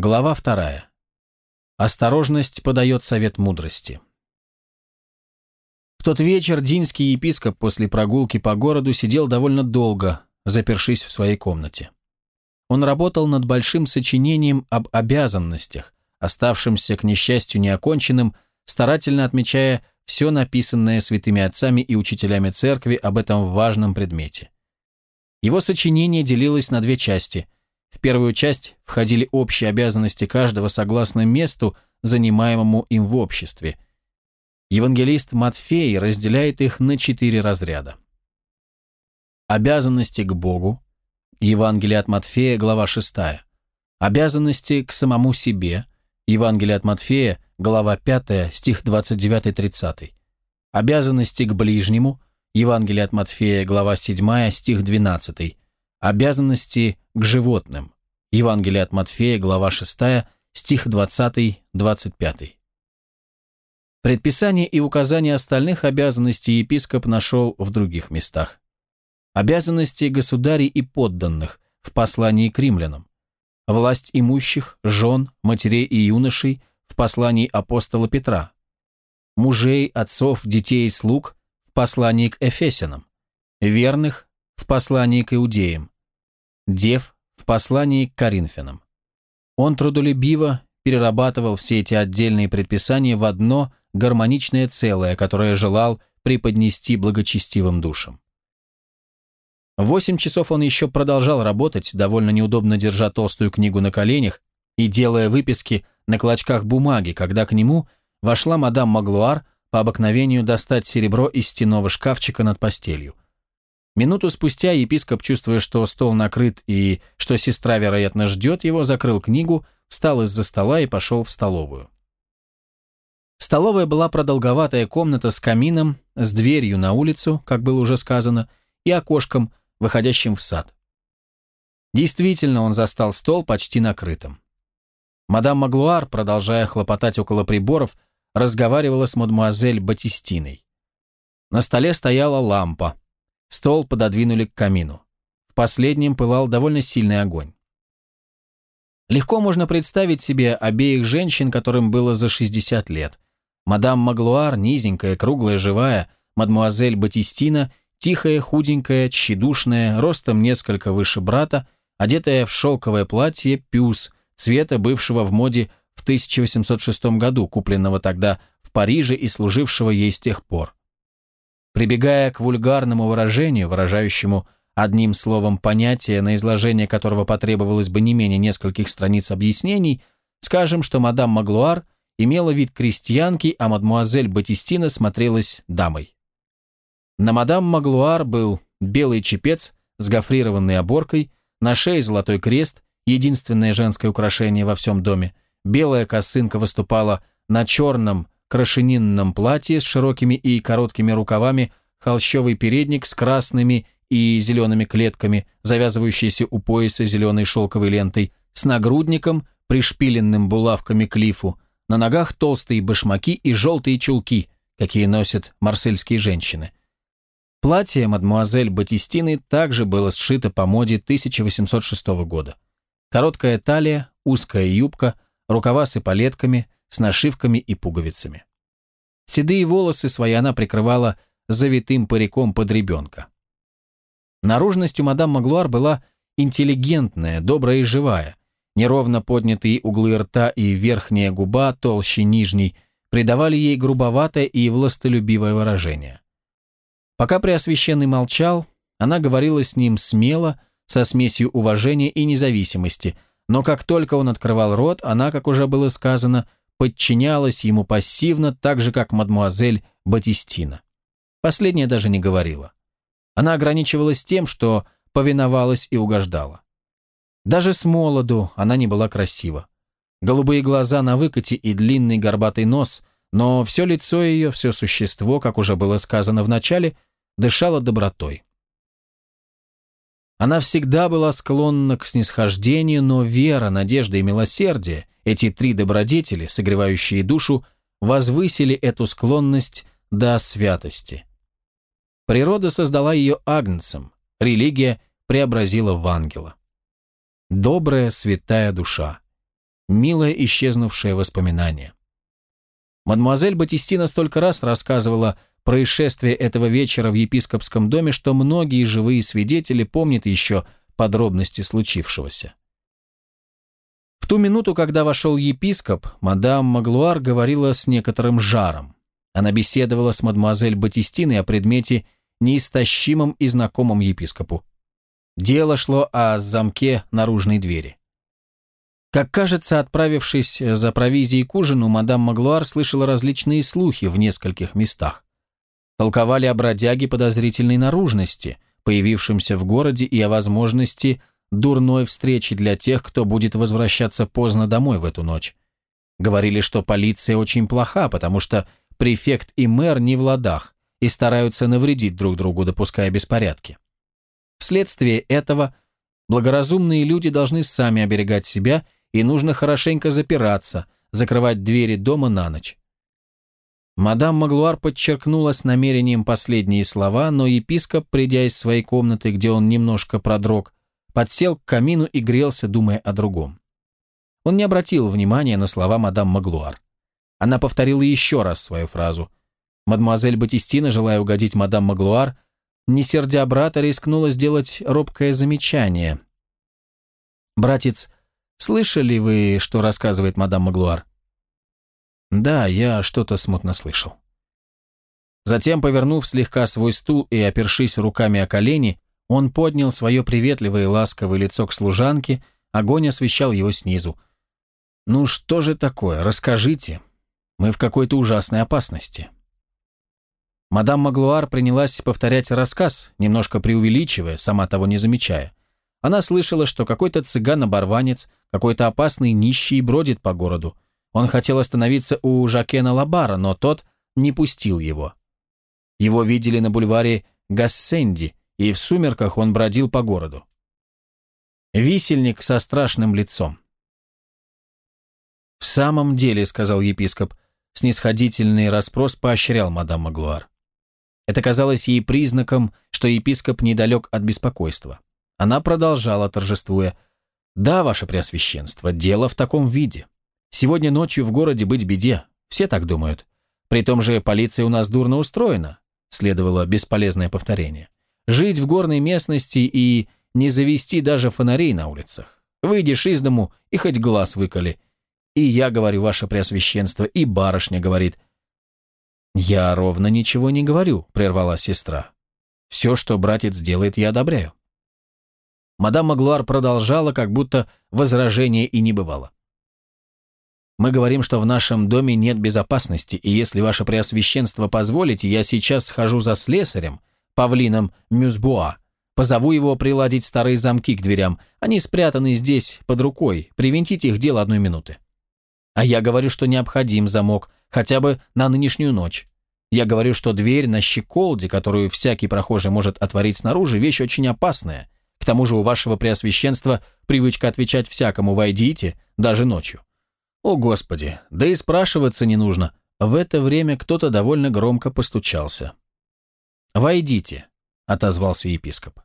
Глава вторая. Осторожность подает совет мудрости. В тот вечер динский епископ после прогулки по городу сидел довольно долго, запершись в своей комнате. Он работал над большим сочинением об обязанностях, оставшимся, к несчастью, неоконченным, старательно отмечая все написанное святыми отцами и учителями церкви об этом важном предмете. Его сочинение делилось на две части. В первую часть входили общие обязанности каждого согласно месту, занимаемому им в обществе. Евангелист Матфей разделяет их на четыре разряда. Обязанности к Богу. Евангелие от Матфея, глава 6. Обязанности к самому себе. Евангелие от Матфея, глава 5, стих 29-30. Обязанности к ближнему, Евангелие от Матфея, глава 7, стих 12. Обязанности к животным, Евангелие от Матфея, глава 6, стих 20-25. Предписание и указания остальных обязанностей епископ нашел в других местах. Обязанности государей и подданных в послании к римлянам. Власть имущих, жен, матерей и юношей в послании апостола Петра, мужей, отцов, детей и слуг в послании к Эфесянам, верных в послании к иудеям, дев в послании к Коринфянам. Он трудолюбиво перерабатывал все эти отдельные предписания в одно гармоничное целое, которое желал преподнести благочестивым душам. Восемь часов он еще продолжал работать, довольно неудобно держа толстую книгу на коленях и делая выписки на клочках бумаги, когда к нему вошла мадам Маглуар по обыкновению достать серебро из стенового шкафчика над постелью. Минуту спустя епископ, чувствуя, что стол накрыт и что сестра, вероятно, ждет его, закрыл книгу, встал из-за стола и пошел в столовую. Столовая была продолговатая комната с камином, с дверью на улицу, как было уже сказано, и окошком, выходящим в сад. Действительно, он застал стол почти накрытым. Мадам Маглуар, продолжая хлопотать около приборов, разговаривала с мадемуазель Батистиной. На столе стояла лампа. Стол пододвинули к камину. В последнем пылал довольно сильный огонь. Легко можно представить себе обеих женщин, которым было за 60 лет. Мадам Маглуар, низенькая, круглая, живая, мадемуазель Батистина, тихая, худенькая, тщедушная, ростом несколько выше брата, одетая в шелковое платье пюс, цвета бывшего в моде в 1806 году, купленного тогда в Париже и служившего ей с тех пор. Прибегая к вульгарному выражению, выражающему одним словом понятие, на изложение которого потребовалось бы не менее нескольких страниц объяснений, скажем, что мадам Маглуар имела вид крестьянки, а мадмуазель Батистина смотрелась дамой. На мадам Маглуар был белый чепец с гофрированной оборкой, на шее золотой крест, единственное женское украшение во всем доме, белая косынка выступала на черном крашенинном платье с широкими и короткими рукавами, холщовый передник с красными и зелеными клетками, завязывающийся у пояса зеленой шелковой лентой, с нагрудником, пришпиленным булавками к лифу, на ногах толстые башмаки и желтые чулки, какие носят марсельские женщины. Платье мадмуазель Батистины также было сшито по моде 1806 года. Короткая талия, узкая юбка, рукава с эполетками, с нашивками и пуговицами. Седые волосы свои она прикрывала завитым париком под ребенка. Наружность у мадам Маглуар была интеллигентная, добрая и живая. Неровно поднятые углы рта и верхняя губа, толще нижней, придавали ей грубоватое и властолюбивое выражение. Пока Преосвященный молчал, она говорила с ним смело, со смесью уважения и независимости, но как только он открывал рот, она, как уже было сказано, подчинялась ему пассивно, так же, как мадмуазель Батистина. Последняя даже не говорила. Она ограничивалась тем, что повиновалась и угождала. Даже с молоду она не была красива. Голубые глаза на выкате и длинный горбатый нос, но все лицо ее, все существо, как уже было сказано в начале, дышало добротой. Она всегда была склонна к снисхождению, но вера, надежда и милосердие, эти три добродетели, согревающие душу, возвысили эту склонность до святости. Природа создала ее агнцем, религия преобразила в ангела. Добрая, святая душа. милое исчезнувшее воспоминание. Мадемуазель Батистина столько раз рассказывала происшествие этого вечера в епископском доме, что многие живые свидетели помнят еще подробности случившегося. Ту минуту, когда вошел епископ, мадам Маглуар говорила с некоторым жаром. Она беседовала с мадемуазель Батистиной о предмете, неистощимом и знакомом епископу. Дело шло о замке наружной двери. Как кажется, отправившись за провизией к ужину, мадам Маглуар слышала различные слухи в нескольких местах. Толковали о бродяге подозрительной наружности, появившемся в городе, и о возможности дурной встречи для тех, кто будет возвращаться поздно домой в эту ночь. Говорили, что полиция очень плоха, потому что префект и мэр не в ладах и стараются навредить друг другу, допуская беспорядки. Вследствие этого благоразумные люди должны сами оберегать себя и нужно хорошенько запираться, закрывать двери дома на ночь. Мадам Маглуар подчеркнула с намерением последние слова, но епископ, придя из своей комнаты, где он немножко продрог, подсел к камину и грелся, думая о другом. Он не обратил внимания на слова мадам Маглуар. Она повторила еще раз свою фразу. Мадемуазель Батистина, желая угодить мадам Маглуар, не сердя брата, рискнула сделать робкое замечание. «Братец, Слышали вы, что рассказывает мадам Маглуар? Да, я что-то смутно слышал. Затем, повернув слегка свой стул и опершись руками о колени, он поднял свое приветливое и ласковое лицо к служанке, огонь освещал его снизу. «Ну что же такое? Расскажите. Мы в какой-то ужасной опасности». Мадам Маглуар принялась повторять рассказ, немножко преувеличивая, сама того не замечая. Она слышала, что какой-то цыган-оборванец, какой-то опасный нищий бродит по городу. Он хотел остановиться у Жакена Лабара, но тот не пустил его. Его видели на бульваре Гассенди, и в сумерках он бродил по городу. Висельник со страшным лицом. «В самом деле», — сказал епископ, — снисходительный расспрос поощрял мадам Маглуар. Это казалось ей признаком, что епископ недалек от беспокойства. Она продолжала, торжествуя. «Да, ваше преосвященство, дело в таком виде. Сегодня ночью в городе быть беде. Все так думают. При том же полиция у нас дурно устроена», следовало бесполезное повторение. «Жить в горной местности и не завести даже фонарей на улицах. Выйдешь из дому и хоть глаз выколи. И я говорю, ваше преосвященство, и барышня говорит». «Я ровно ничего не говорю», — прервала сестра. «Все, что братец делает, я одобряю». Мадам Маглуар продолжала, как будто возражения и не бывало. «Мы говорим, что в нашем доме нет безопасности, и если ваше преосвященство позволите, я сейчас схожу за слесарем, павлином Мюсбуа, позову его приладить старые замки к дверям. Они спрятаны здесь, под рукой, привинтите их дело одной минуты. А я говорю, что необходим замок, хотя бы на нынешнюю ночь. Я говорю, что дверь на щеколде, которую всякий прохожий может отворить снаружи, вещь очень опасная» К тому же у вашего преосвященства привычка отвечать всякому «войдите», даже ночью. О, Господи, да и спрашиваться не нужно. В это время кто-то довольно громко постучался. «Войдите», — отозвался епископ.